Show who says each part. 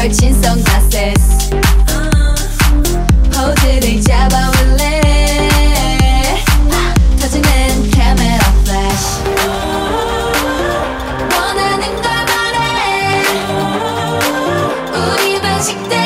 Speaker 1: 걸친 선글라스 포즈를 어, 잡아올래. 터지는 카메라 플래시 원하는 걸 말해. 우리 방식대로